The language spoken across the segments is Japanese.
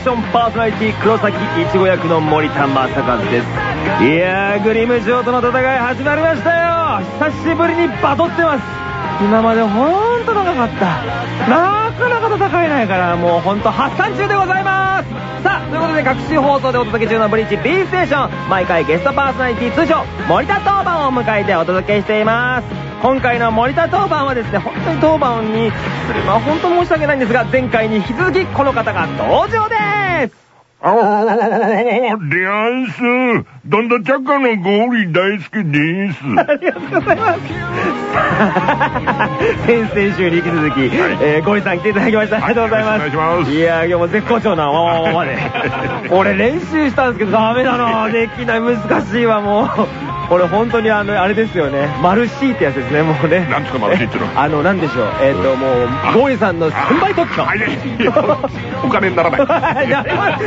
ションパーソナリティ黒崎いちご役の森田正和です。いやーグリム城との戦い始まりましたよ。久しぶりにバトってます。今までほんと長かった。なかなか戦えないからもうほんと発散中でございます。さあということで各種放送でお届け中のブリーチ B ステーション。毎回ゲストパーソナリティ通称森田当番を迎えてお届けしています今回の森田当番はですね本当に当番にすれば本当申し訳ないんですが前回に引き続きこの方が登場ですあー、リアンス。どんどちゃかのゴーリー大好きです。ありがとうございます。先々週に引き続き、えー、ゴリさん来ていただきました。ありがとうございます。はいお願いしますいやー、今日も絶好調なわわわわで。俺練習したんですけどダメだなできない。難しいわ、もう。俺本当にあの、あれですよね。マルシーってやつですね、もうね。なんですかマルシーってのはあの、なんでしょう。えっと、もう、ゴリさんの3倍特許。お金にならない。い や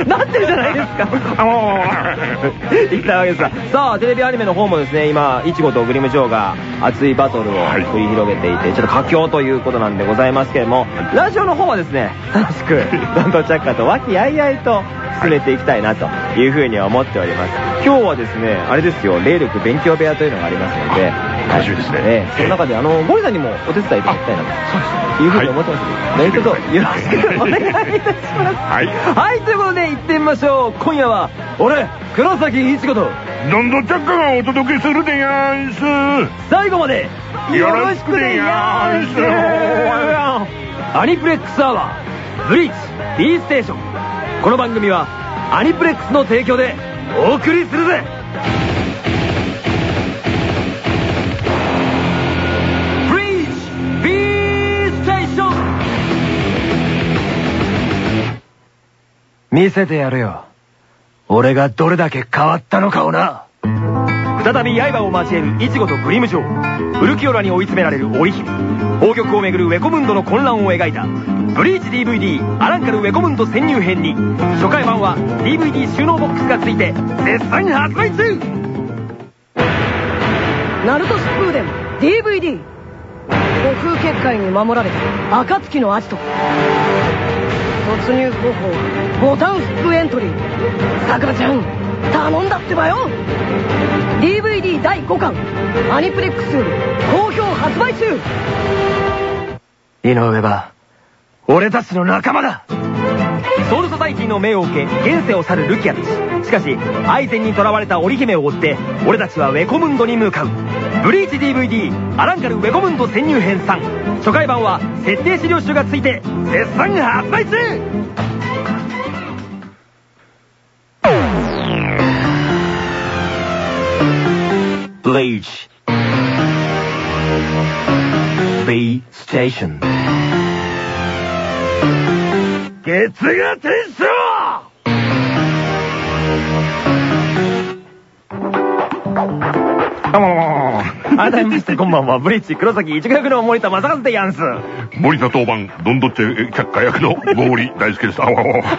なってるじゃないですか。あも いったわけですが。さあ、テレビアニメの方もですね、今、イチゴとグリムジョーが熱いバトルをはい繰り広げていて、ちょっと佳境ということなんでございますけれども、ラジオの方はですね、楽しく、どんどんチャッカーと和気あいあいと進めていきたいなというふうには思っております。今日はですね、あれですよ、霊力勉強部屋というのがありますので、楽しみですね。ええその中で、あの、ゴリさんにもお手伝いいただきたいなとい。うふうに思ってます。ので、何卒よろしくお願いいたします。はい。はい、ということで行ってみましょう。今夜は、俺、黒崎一子と、う、どんどちゃかがお届けするでやんす。最後まで、よろしくでやんす。アニプレックスアワー、ブリーチ、B ステーション。この番組は、アニプレックスの提供で、お送りするぜ見せてやるよ。俺がどれだけ変わったのかをな。再び刃を交えるイチゴとグリム城ウ。ルキオラに追い詰められる織姫。宝玉をめぐるウェコムンドの混乱を描いた。ブリーチ DVD アランカルウェコムンド潜入編に。初回版は DVD 収納ボックスがついて絶賛発売中。ナルト疾風伝 DVD 悟空結界に守られた暁のアジト突入方法ボタンフックエントリー。さくらちゃん頼んだってばよ。DVD 第5巻アニプレックスより好評発売中。井上は俺たちの仲間だ。ソウルソサイティの命を受け現世を去るルキアたち。しかしアイゼンに囚われた織姫を追って俺たちはウェコムンドに向かう。ブリーチ DVD アランカルウェコムンド潜入編3初回版は設定資料集がついて絶賛発売中。Bleach. B Station 月が天章あも改めましてこんばんはブリーチ黒崎一役の森田正和でやんすう、森田当番、どんどっちゃ却下役のゴーリー大好きです。あわわ。さ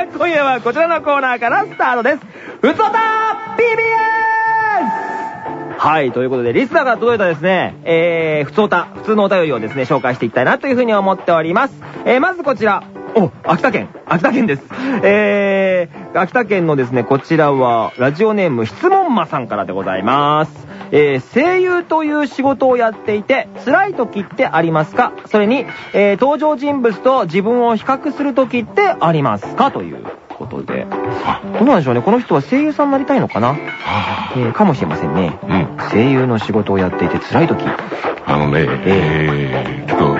あ今夜はこちらのコーナーからスタートですふつおた PBS はい、ということで、リスナーから届いたですね、えー、普通おた、普通のお便りをですね、紹介していきたいなというふうに思っております。えー、まずこちら。お、秋田県。秋田県です。えー、秋田県のですね、こちらは、ラジオネーム質問魔さんからでございます。えー、声優という仕事をやっていて、辛い時ってありますか？それに、えー、登場人物と自分を比較する時ってありますか？ということで。どうなんでしょうね。この人は声優さんになりたいのかな？えー、かもしれませんね。うん。声優の仕事をやっていて辛い時。あのね、えー、ちょっと、うん、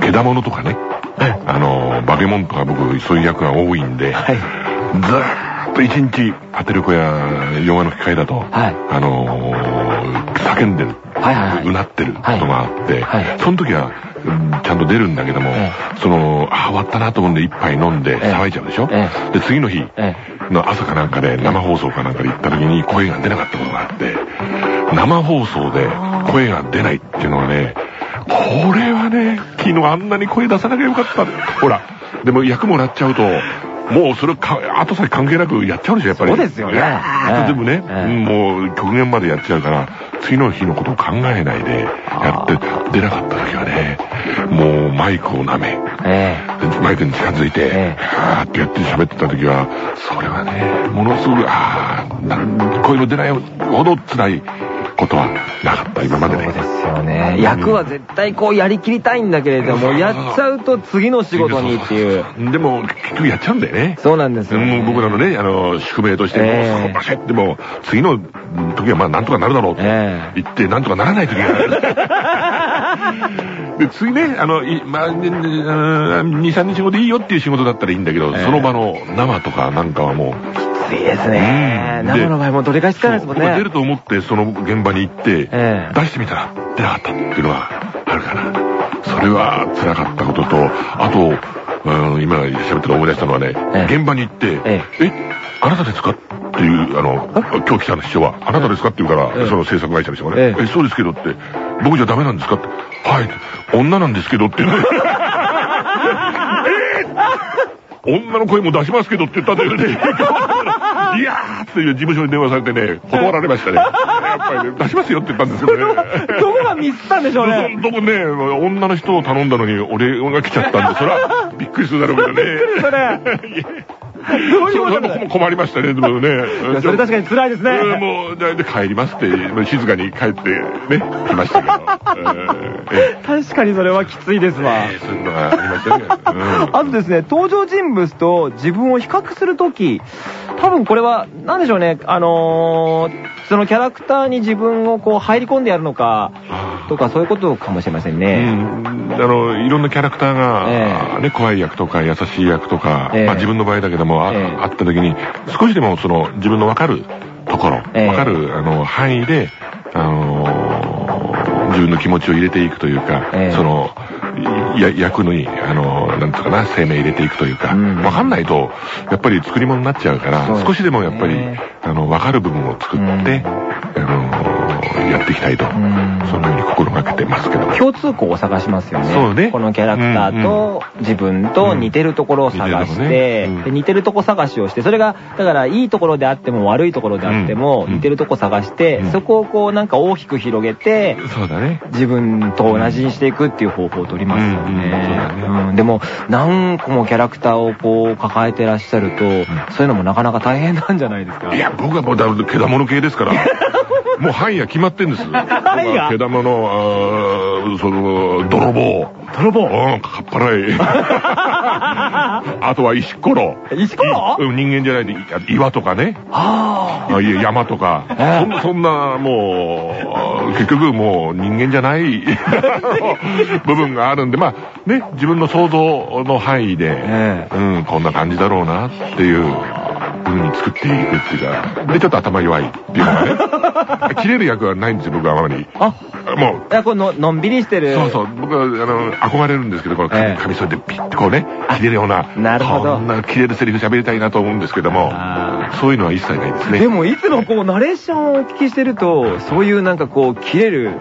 けだものとかね、あの、バケモンとか僕、そういう役が多いんで、はい。ずーっと一日、パテルコやヨガの機械だと、はいあのー叫んでる、うなってることがあって、はいその時は、うんちゃんと出るんだけども、えその、あ、終わったなと思うんで一杯飲んでえ騒いじゃうでしょ、えで、次の日え。の朝かなんかで生放送かなんかで行った時に声が出なかったことがあって、生放送で声が出ないっていうのはね、これはね、昨日あんなに声出さなきゃよかった。ほら、でも役もらっちゃうと、もうそれか、後先関係なくやっちゃうでしょ、やっぱり。そうですよね。いやー。でもね、もう極限までやっちゃうから、次の日のことを考えないでやって、出なかった時はね、もうマイクを舐め、えマイクに近づいて、ええ。はーってやって喋ってた時は、それはね、ものすごく、ああ、こういうの出ないほど辛いことはなかった、今までね。そうですよね。役は絶対こうやりきりたいんだけれども、やっちゃうと次の仕事にっていう。でも、結局やっちゃうんだよね。そうなんですよ、ね。僕らのね、あの、宿命として、ええもう、バシッてもう、次の時はまあなんとかなるだろうってえ言って、なんとかならない時がある。で、次ね、あの、いまあ、ねね2、3日後でいいよっていう仕事だったらいいんだけど、ええ。その場の生とかなんかはもう、いいですね。うん。生の場合もどれかしつかないですもんね。出ると思ってその現場に行って、ええ。出してみたら出なかったっていうのはあるかな。それは辛かったことと、あと、うん、今喋ってる思い出したのはね、ええ。現場に行って、ええ、あなたですかっていう、あの、今日来たの秘書は、あなたですかって言うから、ええ。その制作会社の人がええ、ねえ、そうですけどって、僕じゃダメなんですかって、はい、女なんですけどって言うの。女の声も出しますけどって言ったんだよね。いやーっていう事務所に電話されてね、断られましたね。やっぱりね、出しますよって言ったんですけどね。どこがミスったんでしょうね。どこね、女の人を頼んだのに俺が来ちゃったんで、それはびっくりするだろうけどね。それ。ど ういうそことだれも困りましたね、でもね。それ確かに辛いですね。うんもう、で帰りますって、静かに帰ってね、来ましたけど。ええ確かにそれはきついですわ。ええそういうのがありましたね。うんあとですね、登場人物と自分を比較するとき、多分これは、なんでしょうね、あのーそのキャラクターに自分をこう入り込んでやるのか、とかそういうことかもしれませんうね。ん、あの、いろんなキャラクターが、えね、怖い役とか優しい役とか、ええまあ自分の場合だけども、あ,、ええ。あった時に、少しでもその自分の分かるところ、ええ。分かるあの範囲で、あの自分の気持ちを入れていくというか、ええ。その、や役に、あのなんつうかな、生命入れていくというか、うん。分かんないと、やっぱり作り物になっちゃうから、ね。少しでもやっぱり、あの、分かる部分を作って、あのやっていきたいと、んそのように心がけてますけども。共通項を探しますよね。そうねこのキャラクターと自分と似てるところを探して似てるとこ探しをして、それが、だからいいところであっても悪いところであっても、うん似てるとこ探して、うんそこをこうなんか大きく広げて、そうだね。自分と同じにしていくっていう方法を取りますよね。でも、何個もキャラクターをこう抱えてらっしゃると、そういうのもなかなか大変なんじゃないですか。いや、僕はもうだけだもの系ですから。もう範囲が決まってんです。範囲が？けだもの、その、泥棒。泥棒？うん、かっぱらい。あとは石ころ。石ころ？人間じゃないで、い岩とかね。ああいえ山とか、ええ。そんな、もう、結局もう人間じゃない。部分があるんで、まあね、自分の想像の範囲で、ええ。うん、こんな感じだろうなっていう風に作っていくっていうか、で、ちょっと頭弱いっていうのがね、切れる役はないんですよ、僕はあまり。あ。もう、いや、この、のんびりしてる。そうそう、僕は、あの、憧れるんですけど、この髪,、ええカミソリでピッてこうね、切れるような、なるほどこんな切れるセリフ喋りたいなと思うんですけどもあ、そういうのは一切ないですね。でもいつもこうナレーションをお聞きしてると、そういうなんかこう切れる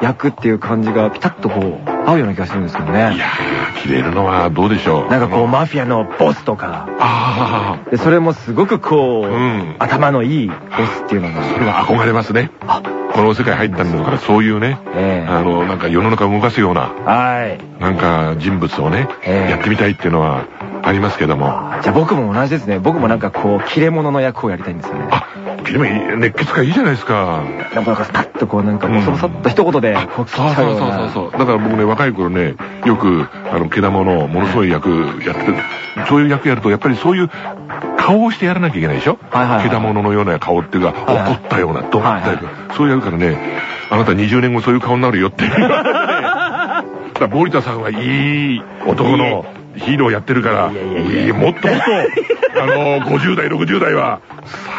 役っていう感じがピタッとこう合うような気がするんですけどね。いやー、切れるのはどうでしょう。なんかこうマフィアのボスとか、あでそれもすごくこう、うん頭のいいボスっていうのが。あ、それは憧れますね。あ、この世界入ったんだから、そういうね、ええあの、なんか世の中を動かすような、はい。なんか人物をね、ええやってみたいっていうのはありますけども。あじゃあ僕も同じですね。僕もなんかこう切れ者の役をやりたいんですよね。あ、でも熱血感いいじゃないですか。なんかなんかスパッとこうなんかボソボソっと一言でそうそうそうような。そうそう。だから僕ね、若い頃ね、よく、あの、毛玉のものすごい役やってて、そういう役やると、やっぱりそういう顔をしてやらなきゃいけないでしょ？はいはいはい毛玉のような顔っていうか、怒ったような、ドンってやるそうやるからね、あなた20年後そういう顔になるよって。だから森田さんはいい男のヒーローやってるから、もっともっと、あの、50代、60代は、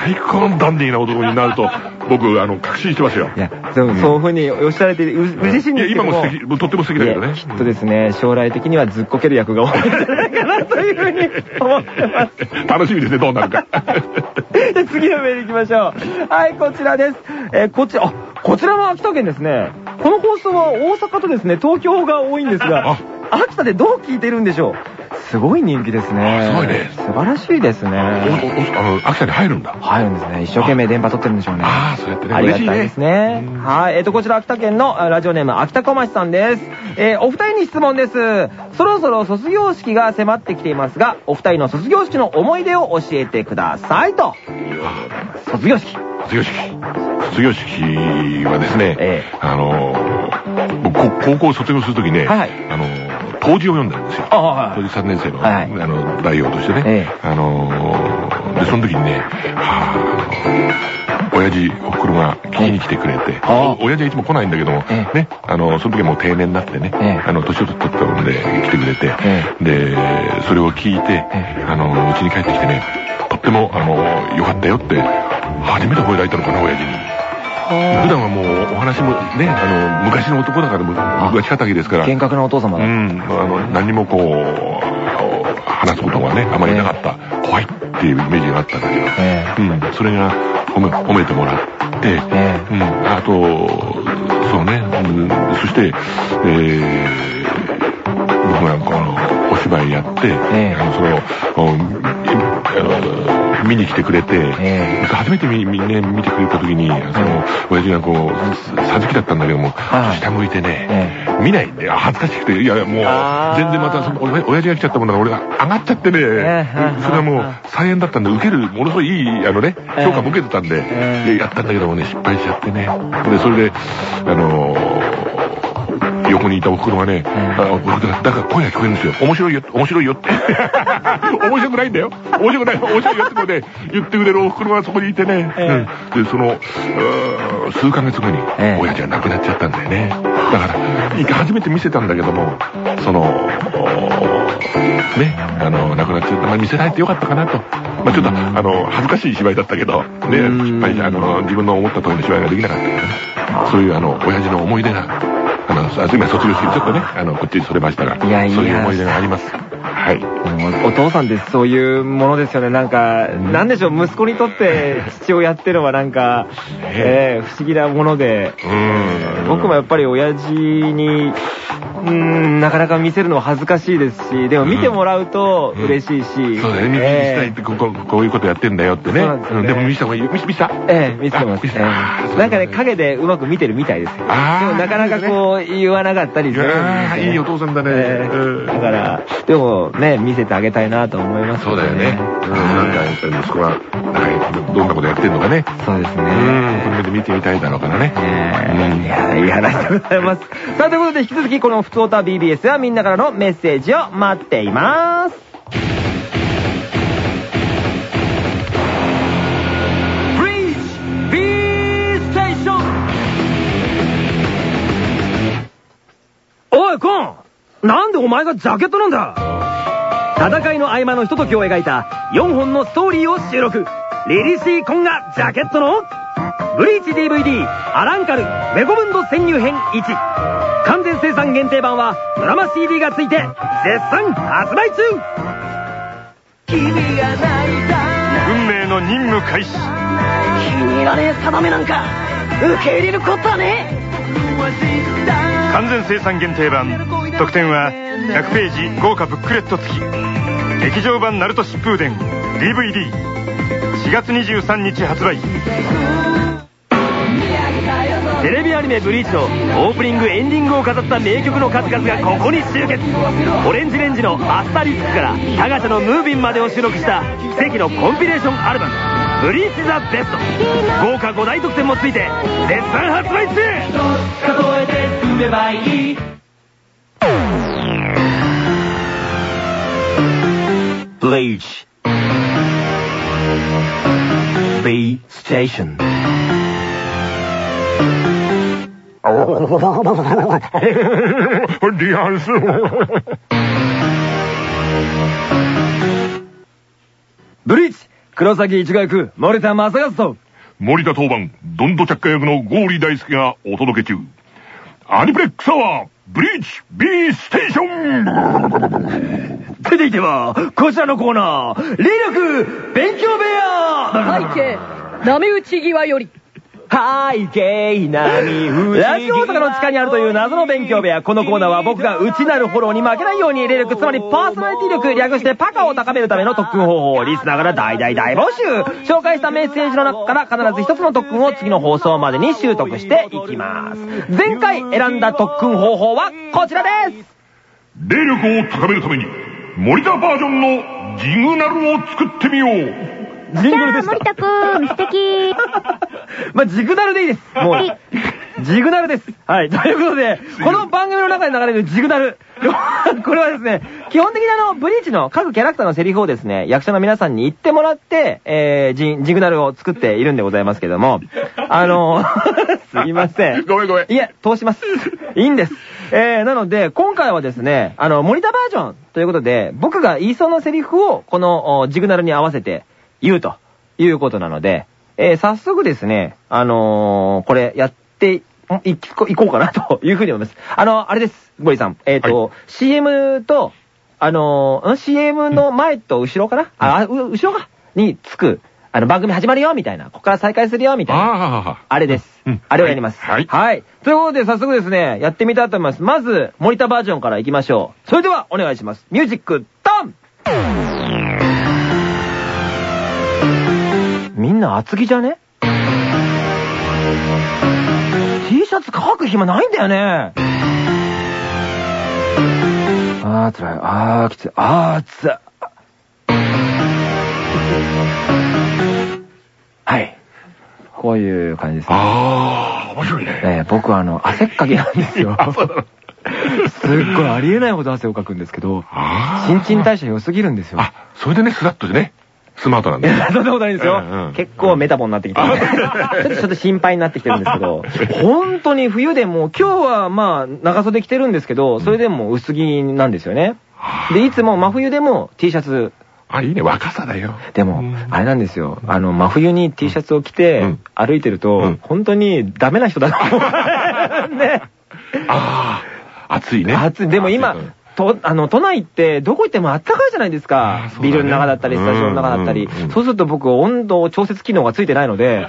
最高のダンディーな男になると、僕、あの、確信してますよ。いや、でもそういうふうにおっしゃられて、うご自身いや、今も素敵、とっても素敵だけどね。きっとですね、将来的にはずっこける役が多いんじゃないかなというふうに思ってます。楽しみですね、どうなるか。で次のメール行きましょう。はい、こちらです。えーこちら、あ、こちらも秋田県ですね。この放送は大阪とですね、東京が多いんですが、秋田でどう聞いてるんでしょう？すごい人気ですね。すごいね素晴らしいですね。おあの、秋田に入るんだ。入るんですね。一生懸命電波取ってるんでしょうね。ああ、そうやってね。ありがたいですね。はい。えっ、と、こちら秋田県のあラジオネーム秋田小町さんです。えーお二人に質問です。そろそろ卒業式が迫ってきていますが、お二人の卒業式の思い出を教えてくださいと。卒業式。卒業式。卒業式はですね、ええあの高校卒業するときね、あのー、当時を読んだんですよ。当時3年生の、はい。あの、代表としてね。ええ。あのー、で、その時にね、はあ、親父、おふくろが聞きに来てくれて、親父はいつも来ないんだけども、ええ。ね、あの、その時はもう定年になってね、ええ。あの、年を取ったので来てくれて、えで、それを聞いて、えあの、うちに帰ってきてね、とっても、あの、良かったよって、初めて声られたのかな、親父に。普段はもうお話もね、あの、昔の男だから、昔敵ですから。厳格なお父様だ。うん、あの、何にもこう、話すことがね、あまりなかった。怖いっていうイメージがあったんだけど。えうん、それが褒め、褒めてもらって、えうん、あと、そうね、うん、そして、えー、僕がこの、お芝居やって、ええ。あの、その、うんあの見に来てくれて、ええ。初めて見見,、ね、見てくれた時に、その、親父がこう、さじきだったんだけども、はい。下向いてね、え見ないんで、あ恥ずかしくて、いやいや、もうあ、ー。全然またその、親親父が来ちゃったもんだから、俺が上がっちゃってね、ええそれはもう、再演だったんで、受ける、ものすごいいい、あのね、ええ。評価も受けてたんでやったんだけどもね、失敗しちゃってね。で、それで、あのー横にいたお袋がね、だだから声が聞こえるんですよ。面白いよ、面白いよって。面白くないんだよ。面白くない、面白いよってことで言ってくれるお袋がそこにいてね。で、その、数ヶ月後にええ、親父は亡くなっちゃったんだよね。だから、一回初めて見せたんだけども、その、おね、あの、亡くなっちゃった。まあ、見せないってよかったかなと。まあ、ちょっと、あの、恥ずかしい芝居だったけど、ね、うん失敗、あの、自分の思った通りの芝居ができなかったけどね。そういう、あの、親父の思い出が、あの、あ今卒業式ちょっとね、あの、こっちにそれましたが、いやいやそういう思い出があります。はい。おお父さんってそういうものですよね。なんか、なんでしょう、息子にとって父親ってのはなんか、えー不思議なもので。僕もやっぱり親父に、うーん、なかなか見せるのは恥ずかしいですし、でも見てもらうと嬉しいし、そうだね、見せえーたいって、ここ、こういうことやってんだよってね。でも見せた方がいい。よ。見せた?ええ、見せてます。なんかね、影でうまく見てるみたいですでもなかなかこう、言わなかったりするいいいお父さんだね。だから、でもね、見せてあげたいなと思いますそうだよね。うん、なんかやっぱり息子が、なんかどんなことやってんのかね。そうですね。うん、これで見てみたいだろうからね。うんいや、いい話でございます。さあ、ということで、引き続き、このふつおた BBS はみんなからのメッセージを待っています。おい、コンなんでお前がジャケットなんだ？戦いの合間のひとときを描いた4本のストーリーを収録。リリシーコンがジャケットのブリーチ DVD アランカルメゴムンド潜入編1完全生産限定版はドラマ CD がついて絶賛発売中。運命の任務開始。気に入らねえ定めなんか受け入れることはね。完全生産限定版特典は100ページ豪華ブックレット付き。劇場版ナルト疾風伝 DVD4 月23日発売。テレビアニメ「ブリーチ」のオープニングエンディングを飾った名曲の数々がここに集結。オレンジレンジの「アスタリスク」から「タガチャのムービン」までを収録した奇跡のコンピレーションアルバム「ブリーチ・ザ・ベスト」豪華5大特典もついて絶賛発売中。数えて進めばいいブリーチ B ステーションリアルス。ブリーチ黒崎一護役森田正和と森田当番、ドンド着火役のゴーリー大輔がお届け中。アニプレックスアワー、ブリーチ B ステーション。続いてはこちらのコーナー。霊力勉強部屋。拝啓、波打ち際より。拝啓波ラジオ大阪の地下にあるという謎の勉強部屋。このコーナーは僕が内なるホロウに負けないように霊力、つまりパーソナリティ力、略してパ力を高めるための特訓方法をリスナーから大大大募集紹介したメッセージの中から必ず一つの特訓を次の放送までに習得していきます。前回選んだ特訓方法はこちらです霊力を高めるために、森田バージョンのジグナルを作ってみよう。ジングルでした。森田くん、素敵。まあ、ジグナルでいいです。もう。ジグナルです。はい。ということで、この番組の中で流れるジグナル。これはですね、基本的にあの、ブリーチの各キャラクターのセリフをですね、役者の皆さんに言ってもらって、えー、ジジグナルを作っているんでございますけども、あの、すいません。ごめんごめん。いえ、通します。いいんです。えー、なので、今回はですね、あの、森田バージョンということで、僕が言いそうなセリフを、この、おジグナルに合わせて言うということなので、えー、早速ですね、あのー、これやっていいこうかなというふうに思います。あの、あれです、ゴリさん。えっ、と、CM と、あのー、ん CM の前と後ろかな、あ、う後ろか？につく、あの、番組始まるよ、みたいな。ここから再開するよ、みたいな。ああれです。うんあれをやります。はいはい。ということで、早速ですね、やってみたいと思います。まず、森田バージョンから行きましょう。それでは、お願いします。ミュージック、ドンんな厚着じゃね ?T シャツ乾く暇ないんだよね。あー、辛い。あー、きつい。あー、熱い。はい。こういう感じですね。あー、面白いね。えー僕はあの、汗っかきなんですよ。すっごいありえないほど汗をかくんですけど、新陳代謝良すぎるんですよ。あ、それでね、スラッとでね、スマートなんだ。そんなことないんですよ。結構メタボになってきて ちょっとちょっと心配になってきてるんですけど、本当に冬でも、今日はまあ長袖着てるんですけど、それでも薄着なんですよね。で、いつも真冬でも T シャツ、あ、いいね、若さだよ。でも、あれなんですよ。あの、真冬に T シャツを着てうん歩いてると、うん本当にダメな人だな。ね。ああ、暑いね。暑い。でも今と、あの、都内ってどこ行っても暖かいじゃないですあかビルの中だったり、スタジオの中だったり。そうすると僕、温度調節機能がついてないので、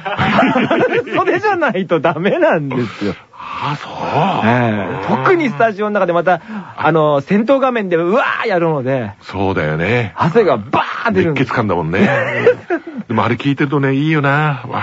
それじゃないとダメなんですよ。ああ、そう。ええ特にスタジオの中でまた、あの、戦闘画面でうわーやるので、そうだよね。汗がバーン出るんです。熱血感だもんね。でもあれ聞いてるとね、いいよな。わあ、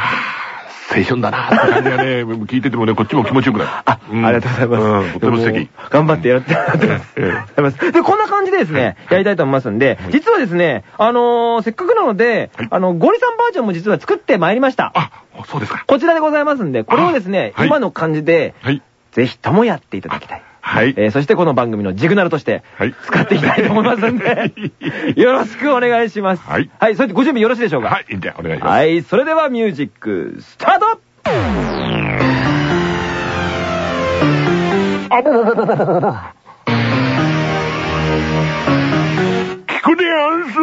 青春だなって感じがね、聞いててもね、こっちも気持ちよくなる。あ、うんありがとうございます。うん、とても素敵。頑張ってやって。ありがとうございます。で、こんな感じでですね、やりたいと思いますんで、実はですね、あのーせっかくなのではい、あの、ゴリさんバージョンも実は作ってまいりました。あ、そうですか。こちらでございますんで、これをですね、今の感じで、はい。ぜひともやっていただきたい。はい。えーそしてこの番組のジグナルとしてはい、使っていきたいと思いますんで、よろしくお願いします。はい。はい、それでご準備よろしいでしょうか？はい、じゃあお願いします。はい、それではミュージック、スタート！聞くであんす。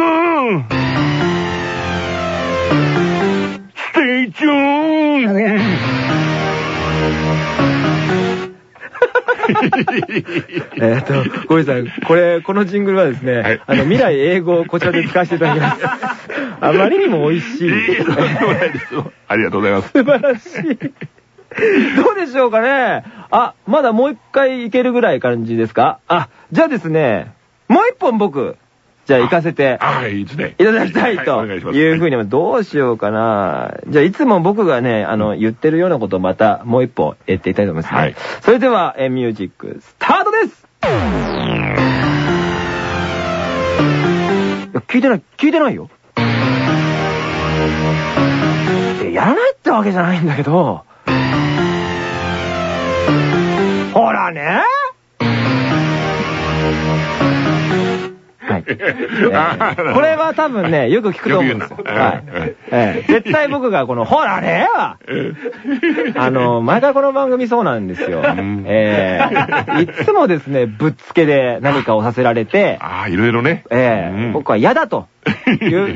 Stay tune えっと、ゴリさん、これ、このジングルはですね、はいあの、未来永劫 こちらで使わせていただきます。あまりにも美味しい。いいとんでもないですよありがとうございます。素晴らしい。どうでしょうかねあ、まだもう一回いけるぐらい感じですか？あ、じゃあですね、もう一本僕、じゃあ行かせてはい、いいですね。いただきたいというふうに、どうしようかな。じゃあいつも僕がね、あの、言ってるようなことをまたもう一本言っていきたいと思いますね。はいそれでは、えミュージック、スタートです聞いてない、聞いてないよ。やらないってわけじゃないんだけど、ほらねこれは多分ね、よく聞くと思うんですよ。絶対僕がこの、ほらねは、あの、毎回この番組そうなんですよ。ん。えーいつもですね、ぶっつけで何かをさせられて、ああ、いろいろね。僕は嫌だと。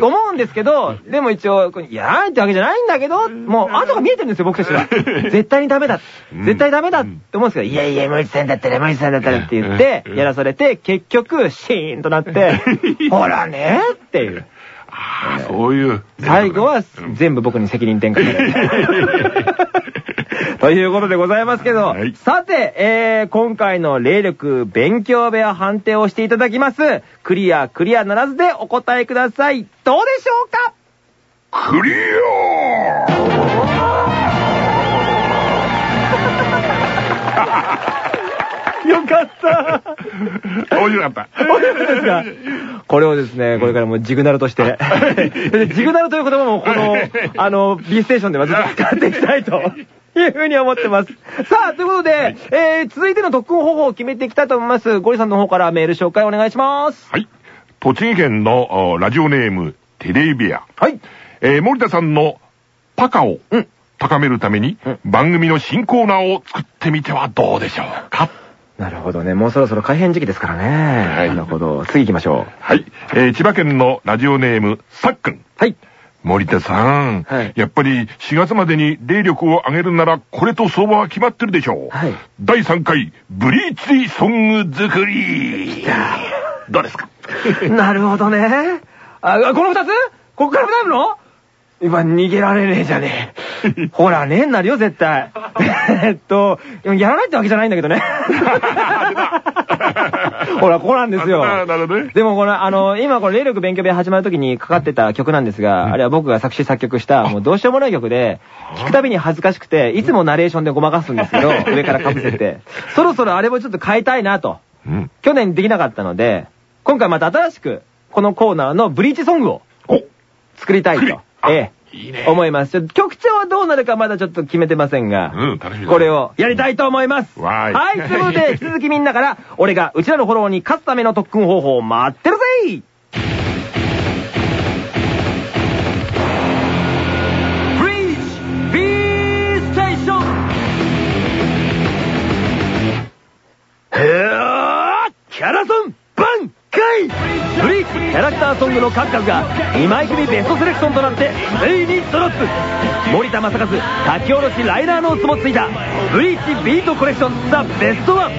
思うんですけど、でも一応、これ嫌ないってわけじゃないんだけど、もう後が見えてるんですよ、僕たちは。絶対にダメだ。うん絶対ダメだって思うんですけど、いやいや、森さんだったら、森さんだったらって言って、うんやらされて、結局、シーンとなって、ほらねっていう。ああ、そこういう。最後はうん全部僕に責任転嫁。ということでございますけど、はい。さて、えー、今回の霊力勉強部屋判定をしていただきます。クリア、クリアならずでお答えください。どうでしょうか？クリ よかった。ア面白かった。面白いですか？これをですね、これからもうジグナルとして、でジグナルという言葉もこの、あの、B ステーションではずっと使っていきたいと。いうふうに思ってます。さあ、ということで、えー、続いての特訓方法を決めていきたいと思います。ゴリさんの方からメール紹介お願いします。はい。栃木県のおラジオネーム、テレビア。はい。えー森田さんのパカをうん高めるために、うん番組の新コーナーを作ってみてはどうでしょうか？なるほどね。もうそろそろ改編時期ですからね。はいなるほど。次行きましょう。はい。えー千葉県のラジオネーム、さっくん。はい。森田さん、はいやっぱり4月までに霊力を上げるならこれと相場は決まってるでしょう。はい第3回ブリーチソング作り。どうですか？なるほどね。あ、この二つ？こっから二つの？今逃げられねえじゃねえ。ほら、ねえになるよ、絶対。えっと、やらないってわけじゃないんだけどね。ほら、ここなんですよ。なるほどね。でもこの、あの、今この霊力勉強部屋始まる時にかかってた曲なんですが、あれは僕が作詞作曲した、もうどうしようもない曲で、聴くたびに恥ずかしくて、いつもナレーションでごまかすんですけど、上から被せて。そろそろあれもちょっと変えたいなと。うん。去年できなかったので、今回また新しく、このコーナーのブリーチソングをお作りたいと。あええ。いいね。思います。曲調はどうなるかまだちょっと決めてませんが、うん楽しみですこれをやりたいと思います。わーい。はい、ということで、引き続きみんなから、俺がうちらのフォローに勝つための特訓方法を待ってるぜブリーチ B ステーションへーキャラソン挽回ブリーチキャラクターソングの数々が2枚組ベストセレクションとなってついにドロップ。森田正和書き下ろしライナーノーツもついたブリーチビートコレクションザ・ベストワン。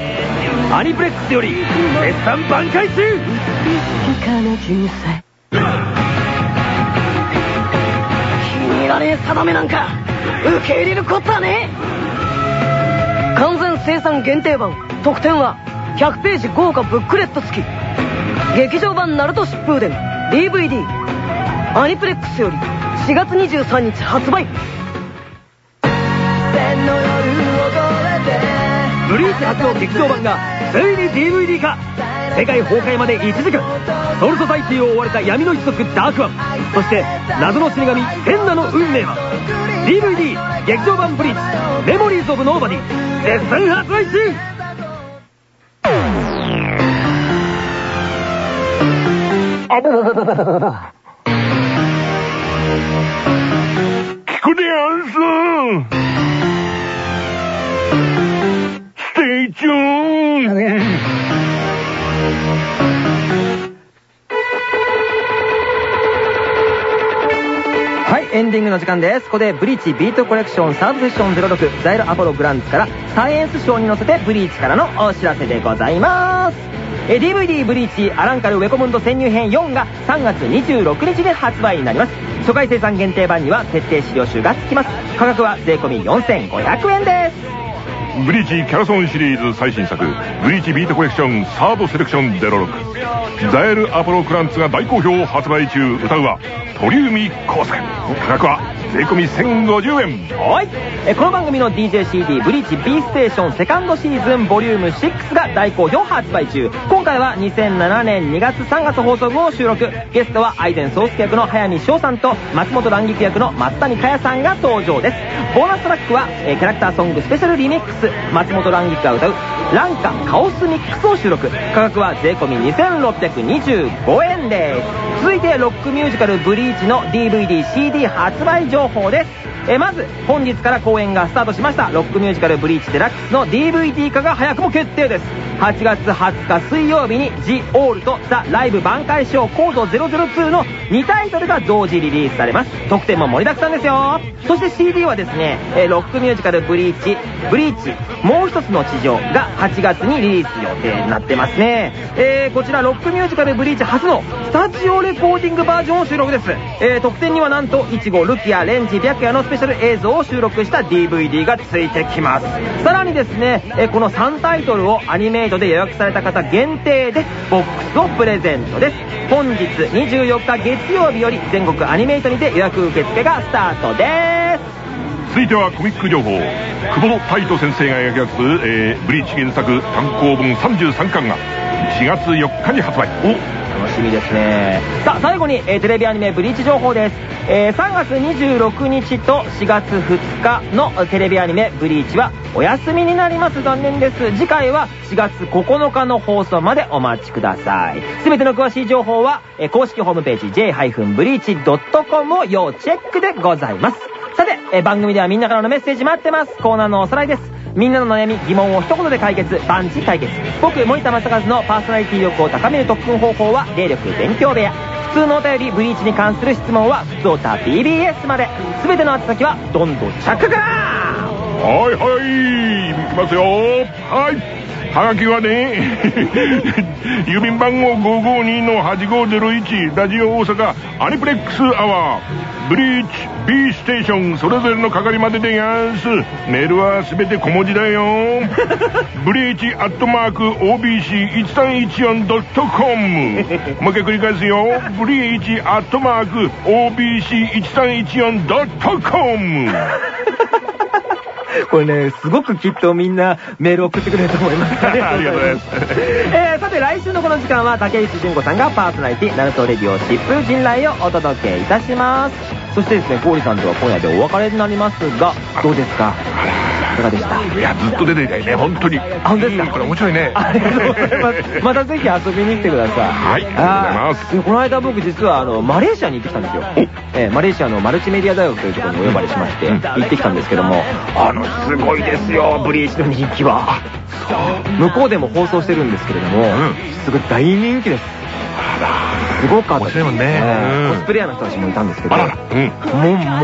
アニプレックスより絶賛挽回中。気に入らねえ定めなんか。受け入れることはね。完全生産限定版。特典は100ページ豪華ブックレット付き劇場版ナルト疾風伝 DVD アニプレックスより4月23日発売。ブリーチ初の劇場版がついに DVD 化。世界崩壊まで1時間ソウルソサイティを追われた闇の一族ダークワン。そして謎の死神センナの運命は。DVD 劇場版ブリーチ Memories of Nobody。絶賛発売中あのー、聞くでやんす stay tunedはい、エンディングの時間です。ここで、ブリーチビートコレクションサードセッション06ザイロアポログランツから、サイエンスショーに乗せてブリーチからのお知らせでございます。DVD ブリーチアランカルウェコムンド潜入編4が3月26日で発売になります。初回生産限定版には設定資料集が付きます。価格は税込4500円です。ブリーチキャラソンシリーズ最新作、ブリーチビートコレクションサードセレクション06。ザエルアポロクランツが大好評発売中、歌うは鳥海浩介。価格は税込1050円。はい、えこの番組の DJCD ブリーチ B ステーションセカンドシーズンボリューム6が大好評発売中。今回は2007年2月3月放送後を収録。ゲストはアイデン総介役の早見翔さんと松本蘭菊役の松谷佳也さんが登場です。ボーナストラックは、えキャラクターソングスペシャルリミックス。松本蘭菊が歌う「ランカカオスミックス」を収録。価格は税込2625円です。続いてロックミュージカルブリーチの DVDCD 発売情報です。えまず本日から公演がスタートしました。ロックミュージカルブリーチデラックスの DVD 化が早くも決定です。8月20日水曜日に The All とザ・ライブ挽回ショーコード002の2タイトルが同時リリースされます。特典も盛りだくさんですよ。そして CD はですね、えロックミュージカルブリーチブリーチもう一つの地上が8月にリリース予定になってますね、えーこちらロックミュージカルブリーチ初のスタジオレコーディングバージョンを収録です、えー特典にはなんとイチゴルキアレンジ白夜のスペシャル映像を収録した DVD がついてきます。さらにですね、えこの3タイトルをアニメイトで予約された方限定でボックスをプレゼントです。本日24日月曜日より全国アニメイトにて予約受付がスタートです。続いてはコミック情報。久保太斗先生が描く、えーブリーチ原作単行本33巻が4月4日に発売。お楽しみですね。さあ最後に、えーテレビアニメ「ブリーチ」情報です、えー3月26日と4月2日のテレビアニメ「ブリーチ」はお休みになります。残念です。次回は4月9日の放送までお待ちください。全ての詳しい情報は、えー公式ホームページ j-breach.com を要チェックでございます。さて、えー番組ではみんなからのメッセージ待ってます。コーナーのおさらいです。みんなの悩み疑問を一言で解決。万事解決。僕森田正和のパーソナリティ力を高める特訓方法は霊力勉強部屋。普通のお便りブリーチに関する質問は普通おた BBS まで。全ての宛先はどんどん着火からはいはい。いきますよ。はい。はがきはね 郵便番号552-8501ラジオ大阪アニプレックスアワーブリーチ B ステーションそれぞれの係まででやんす。メールはすべて小文字だよ。ブリーチアットマーク OBC1314.com もう一回繰り返すよ。ブリーチアットマーク OBC1314.com これねすごくきっとみんなメール送ってくれると思います ありがとうございます。えーさて来週のこの時間は竹内純子さんがパーソナリティナルトレディオ疾風陣雷をお届けいたします。そしてですね氷さんとは今夜でお別れになりますがどうですか？いかがでした。いやずっと出ていたいね。本当に。あ本当ですか？うんこれ面白いね。ありがとうございます。またぜひ遊びに来てください。はいありがとうございます。でこの間僕実はあの、マレーシアに行ってきたんですよ。えーマレーシアのマルチメディア大学というところにお呼ばれしまして、行ってきたんですけども、あの、すごいですよ、ブリーチの人気は。向こうでも放送してるんですけれども、ん。すごい大人気です。すごかったですね。コスプレイヤーの人たちもいたんですけど、もう、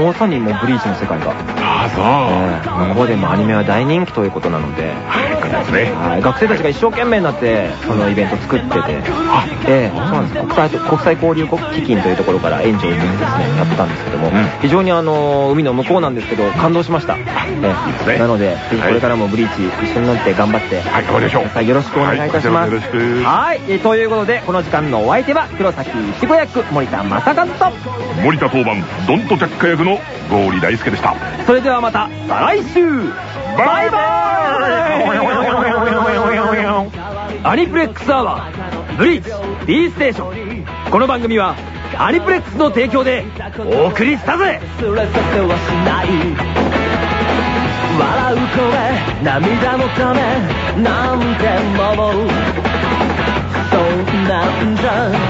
まさにもうブリーチの世界が。あえ。あー向こうでもアニメは大人気ということなので、学生たちが一生懸命になってそのイベント作ってて。あええそうなんです。国際国際交流基金というところから援助を受けてですねやってたんですけども、ん。非常にあの海の向こうなんですけど感動しました、なのでこれからもブリーチ一緒になって頑張って、はい頑張りましょう。くださいよろしくお願いいたします、はいということでこの時間のお相手は黒崎いちご役森田正和と。森田当番ドンと着火役のゴーリ大輔でした。それではまた再来週。バイバアニプレックスアワーブリーチ B ステーション。この番組はアニプレックスの提供でお送りしたぜ。忘れさせはしない。笑う声涙のためなんてもう love.